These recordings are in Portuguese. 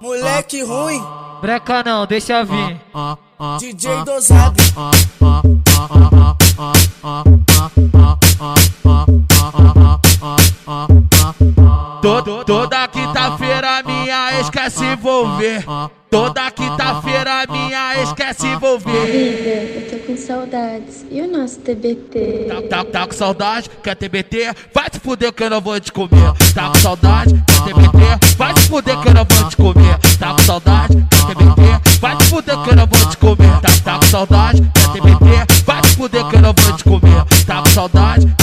Moleque ruim, Breca não, deixa vir. DJ dosado. To- Toda quinta-feira minha se envolver. Toda quinta-feira minha se envolver. Saudades. E o nosso TBT? Tá, tá, tá com saudade? Quer TBT? Vai se fuder que eu não vou te comer. Tá com saudade? Quer TBT? Vai se fuder que eu não vou te comer. Tá com saudade? Quer TBT? Vai se fuder que eu não vou te comer. Tá, tá com saudade? Quer TBT? Vai se fuder que eu não vou te comer. Tá com saudade?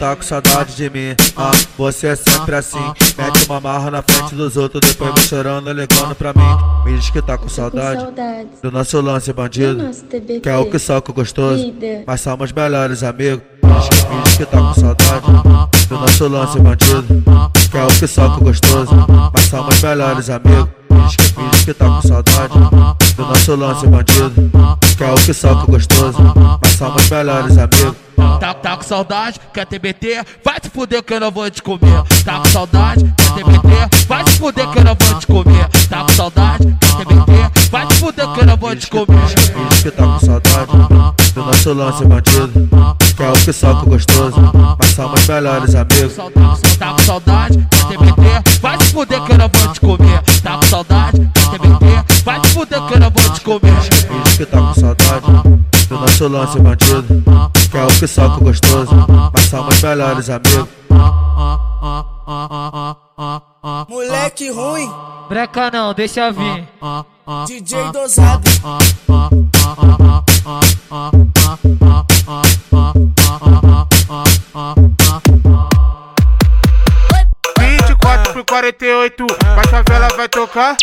Tá com saudade de mim. Ah, você é sempre assim. Mete uma marra na frente dos outros, depois vem chorando, ligando pra mim. Me diz que tá com saudade do nosso lance E bandido. Que é o que soca gostoso. Mas somos melhores amigos. Me diz que, me tá com saudade do nosso lance bandido. Que é o que soca gostoso. Mas somos melhores amigos. Me diz que, me diz que tá com saudade do nosso lance bandido. Que é o que soca gostoso. Mas somos melhores amigos. Tá, tá com saudade? Quer TBT? Vai se fuder que eu não vou te comer. Tá com saudade? Quer TBT? Vai se fuder que eu não vou te comer. Tá com saudade? Quer TBT? Vai se fuder que eu não vou te comer. Me diz que tá com saudade do nosso lance bandido. Que é o que soca gostoso. Mas somos melhores amigos. Tá com saudade? Quer TBT? Vai se fuder que eu não vou te comer. Tá com saudade? Quer TBT? Vai se fuder que eu não vou te comer. Me diz que tá com saudade do nosso lance bandido. Que é o que soca gostoso. Mas somos melhores amigos. Moleque ruim, Breca não, deixa vir. DJ dosado. Vinte e quatro por 48, pra favela vai tocar.